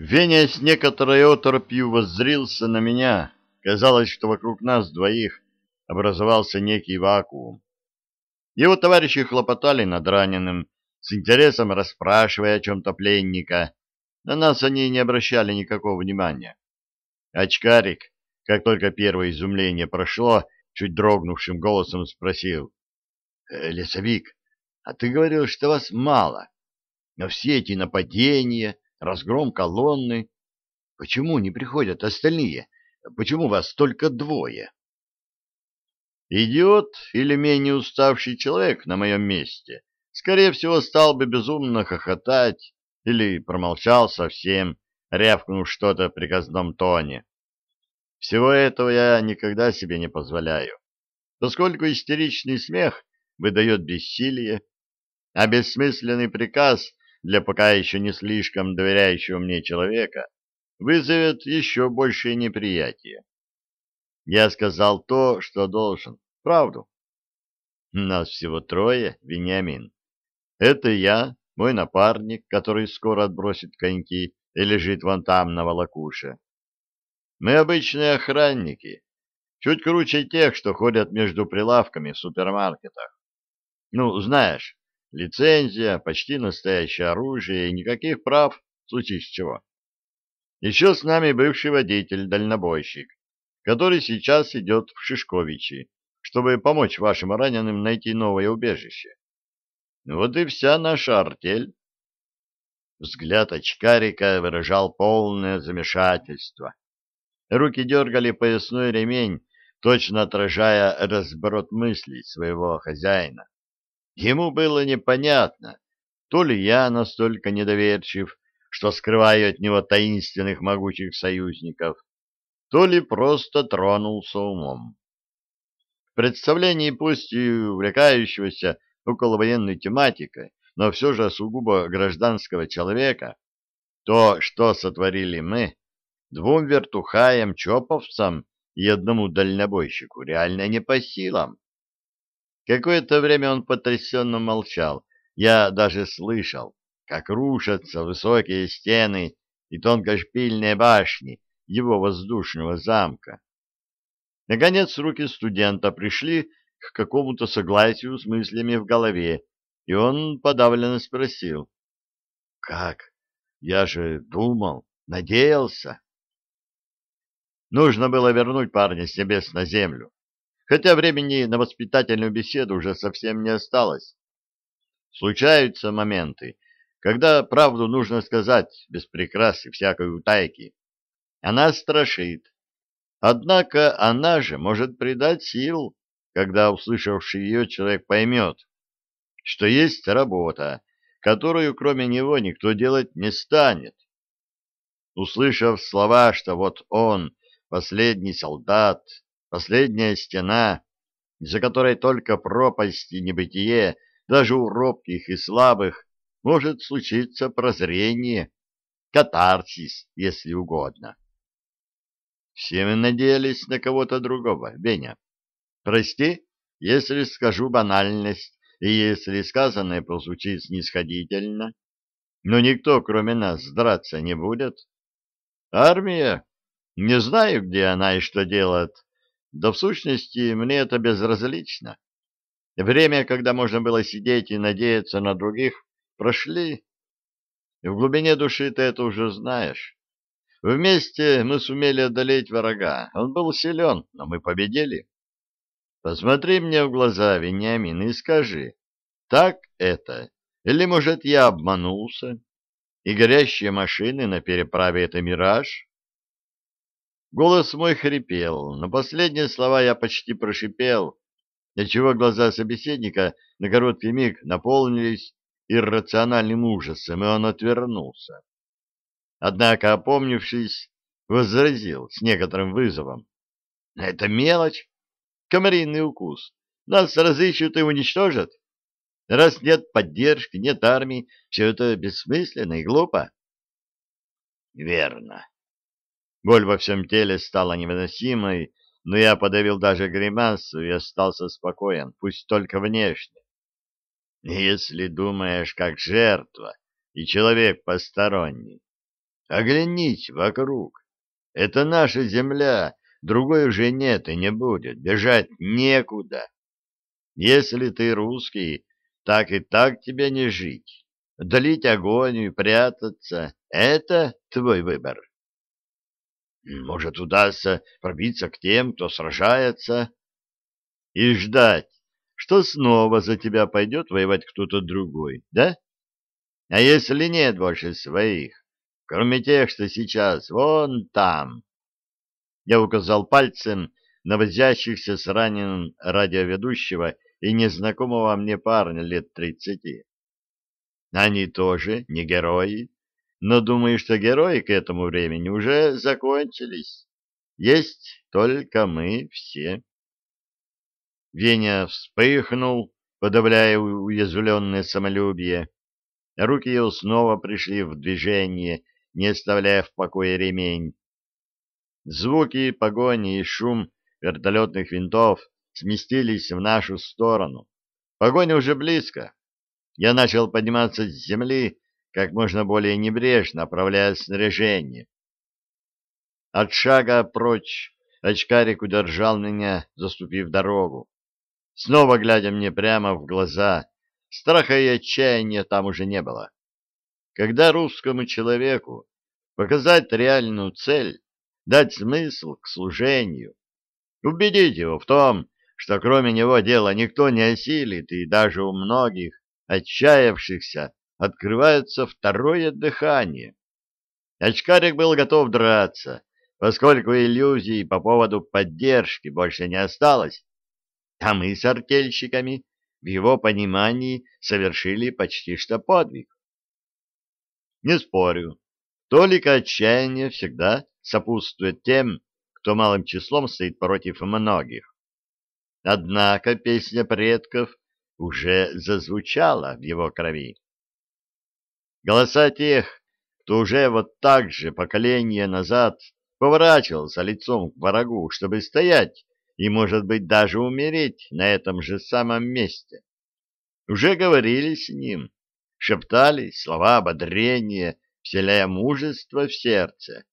Веня с некоторой оторопью воззрился на меня. Казалось, что вокруг нас двоих образовался некий вакуум. Его товарищи хлопотали над раненым, с интересом расспрашивая о чем-то пленника. На нас они не обращали никакого внимания. Очкарик, как только первое изумление прошло, чуть дрогнувшим голосом спросил. «Э, — Лесовик, а ты говорил, что вас мало. Но все эти нападения, разгром колонны. Почему не приходят остальные? Почему вас только двое? Идиот или менее уставший человек на моем месте, скорее всего, стал бы безумно хохотать или промолчал совсем, рявкнув что-то в приказном тоне. Всего этого я никогда себе не позволяю, поскольку истеричный смех выдает бессилие, а бессмысленный приказ для пока еще не слишком доверяющего мне человека вызовет еще большее неприятие. Я сказал то, что должен, правду. Нас всего трое, Вениамин. Это я, мой напарник, который скоро отбросит коньки и лежит вон там на волокуше. Мы обычные охранники, чуть круче тех, что ходят между прилавками в супермаркетах. Ну, знаешь, Лицензия, почти настоящее оружие и никаких прав, в случае с чего. Еще с нами бывший водитель-дальнобойщик, который сейчас идет в Шишковичи, чтобы помочь вашим раненым найти новое убежище. Вот и вся наша артель. Взгляд очкарика выражал полное замешательство. Руки дергали поясной ремень, точно отражая разброд мыслей своего хозяина. Ему было непонятно, то ли я настолько недоверчив, что скрываю от него таинственных могучих союзников, то ли просто тронулся умом. В представлении пусть и увлекающегося околовоенной тематикой, но все же сугубо гражданского человека, то, что сотворили мы, двум вертухаям-чоповцам и одному дальнобойщику, реально не по силам. Какое-то время он потрясенно молчал. Я даже слышал, как рушатся высокие стены и тонкошпильные башни его воздушного замка. Наконец руки студента пришли к какому-то согласию с мыслями в голове, и он подавленно спросил. — Как? Я же думал, надеялся. Нужно было вернуть парня с небес на землю хотя времени на воспитательную беседу уже совсем не осталось. Случаются моменты, когда правду нужно сказать без прикрас и всякой утайки. Она страшит. Однако она же может придать сил, когда услышавший ее человек поймет, что есть работа, которую кроме него никто делать не станет. Услышав слова, что вот он, последний солдат, Последняя стена, за которой только пропасть и небытие, даже у робких и слабых, может случиться прозрение, катарсис, если угодно. Все мы надеялись на кого-то другого, Беня. Прости, если скажу банальность, и если сказанное прозвучит снисходительно, но никто, кроме нас, драться не будет. Армия? Не знаю, где она и что делает, да в сущности мне это безразлично. Время, когда можно было сидеть и надеяться на других, прошли. В глубине души ты это уже знаешь. Вместе мы сумели одолеть врага. Он был силен, но мы победили. Посмотри мне в глаза, Вениамин, и скажи, так это? Или, может, я обманулся? И горящие машины на переправе — это мираж? Голос мой хрипел, но последние слова я почти прошипел, отчего глаза собеседника на короткий миг наполнились иррациональным ужасом, и он отвернулся. Однако, опомнившись, возразил с некоторым вызовом. — Это мелочь, комариный укус. Нас разыщут и уничтожат. Раз нет поддержки, нет армии, все это бессмысленно и глупо. — Верно. Боль во всем теле стала невыносимой, но я подавил даже гримасу и остался спокоен, пусть только внешне. Если думаешь как жертва и человек посторонний, Оглянись вокруг. Это наша земля, другой уже нет и не будет, бежать некуда. Если ты русский, так и так тебе не жить. Долить огонь и прятаться — это твой выбор. Может, удастся пробиться к тем, кто сражается, и ждать, что снова за тебя пойдет воевать кто-то другой, да? А если нет больше своих, кроме тех, что сейчас вон там? Я указал пальцем на возящихся с раненым радиоведущего и незнакомого мне парня лет тридцати. Они тоже не герои, но думаю, что герои к этому времени уже закончились. Есть только мы все. Веня вспыхнул, подавляя уязвленное самолюбие. Руки его снова пришли в движение, не оставляя в покое ремень. Звуки погони и шум вертолетных винтов сместились в нашу сторону. Погоня уже близко. Я начал подниматься с земли, как можно более небрежно направляя снаряжение. От шага прочь очкарик удержал меня, заступив дорогу. Снова глядя мне прямо в глаза, страха и отчаяния там уже не было. Когда русскому человеку показать реальную цель, дать смысл к служению, убедить его в том, что кроме него дело никто не осилит, и даже у многих отчаявшихся открывается второе дыхание. Очкарик был готов драться, поскольку иллюзий по поводу поддержки больше не осталось, а мы с артельщиками в его понимании совершили почти что подвиг. Не спорю, только отчаяние всегда сопутствует тем, кто малым числом стоит против многих. Однако песня предков уже зазвучала в его крови. Голоса тех, кто уже вот так же поколение назад поворачивался лицом к врагу, чтобы стоять и, может быть, даже умереть на этом же самом месте. Уже говорили с ним, шептали слова ободрения, вселяя мужество в сердце.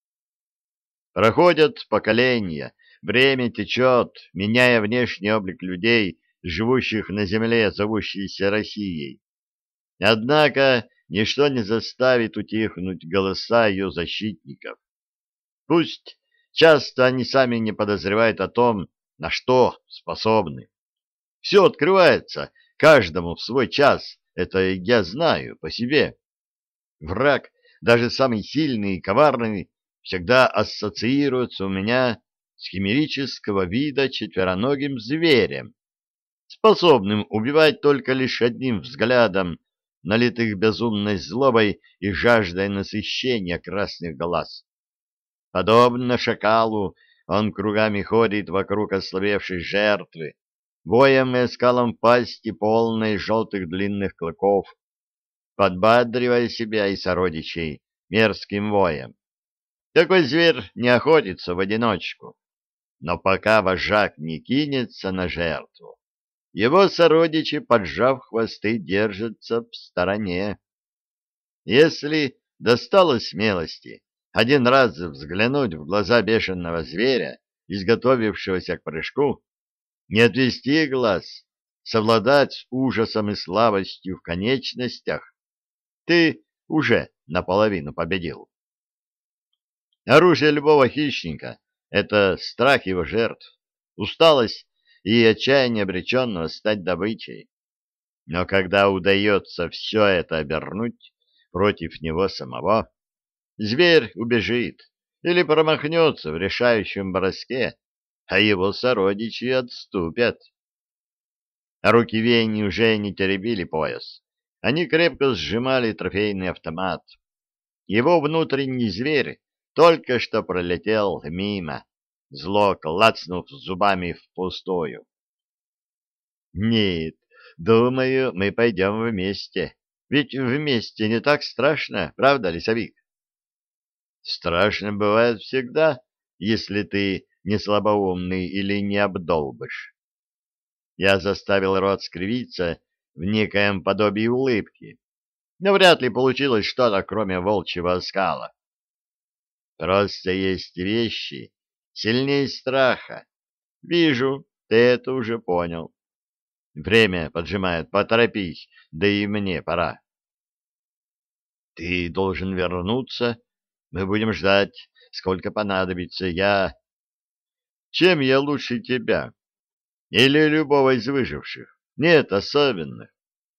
Проходят поколения, Время течет, меняя внешний облик людей, живущих на земле, зовущейся Россией. Однако ничто не заставит утихнуть голоса ее защитников. Пусть часто они сами не подозревают о том, на что способны. Все открывается каждому в свой час, это я знаю по себе. Враг, даже самый сильный и коварный, всегда ассоциируется у меня с химерического вида четвероногим зверем, способным убивать только лишь одним взглядом, налитых безумной злобой и жаждой насыщения красных глаз. Подобно шакалу, он кругами ходит вокруг ослабевшей жертвы, воем и скалом пасти полной желтых длинных клыков, подбадривая себя и сородичей мерзким воем. Такой зверь не охотится в одиночку. Но пока вожак не кинется на жертву, его сородичи, поджав хвосты, держатся в стороне. Если досталось смелости один раз взглянуть в глаза бешеного зверя, изготовившегося к прыжку, не отвести глаз, совладать с ужасом и слабостью в конечностях, ты уже наполовину победил. Оружие любого хищника это страх его жертв, усталость и отчаяние обреченного стать добычей. Но когда удается все это обернуть против него самого, зверь убежит или промахнется в решающем броске, а его сородичи отступят. Руки Вени уже не теребили пояс. Они крепко сжимали трофейный автомат. Его внутренний зверь только что пролетел мимо, зло клацнув зубами впустую. Нет, думаю, мы пойдем вместе. Ведь вместе не так страшно, правда, лесовик? Страшно бывает всегда, если ты не слабоумный или не обдолбыш. Я заставил рот скривиться в некоем подобии улыбки, но вряд ли получилось что-то, кроме волчьего оскала. Просто есть вещи сильнее страха. Вижу, ты это уже понял. Время поджимает, поторопись, да и мне пора. Ты должен вернуться. Мы будем ждать, сколько понадобится. Я... Чем я лучше тебя? Или любого из выживших? Нет особенных.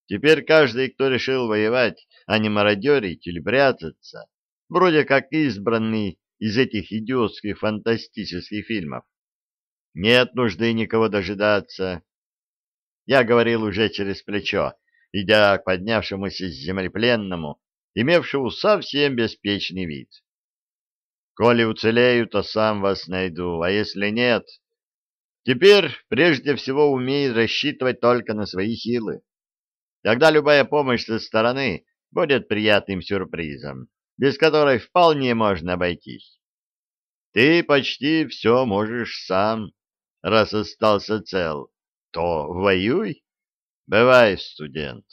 Теперь каждый, кто решил воевать, а не мародерить или прятаться, вроде как избранный из этих идиотских фантастических фильмов. Нет нужды никого дожидаться. Я говорил уже через плечо, идя к поднявшемуся с земли пленному, имевшему совсем беспечный вид. Коли уцелею, то сам вас найду, а если нет... Теперь прежде всего умей рассчитывать только на свои силы. Тогда любая помощь со стороны будет приятным сюрпризом, без которой вполне можно обойтись. Ты почти все можешь сам, раз остался цел, то воюй. Бывай, студент.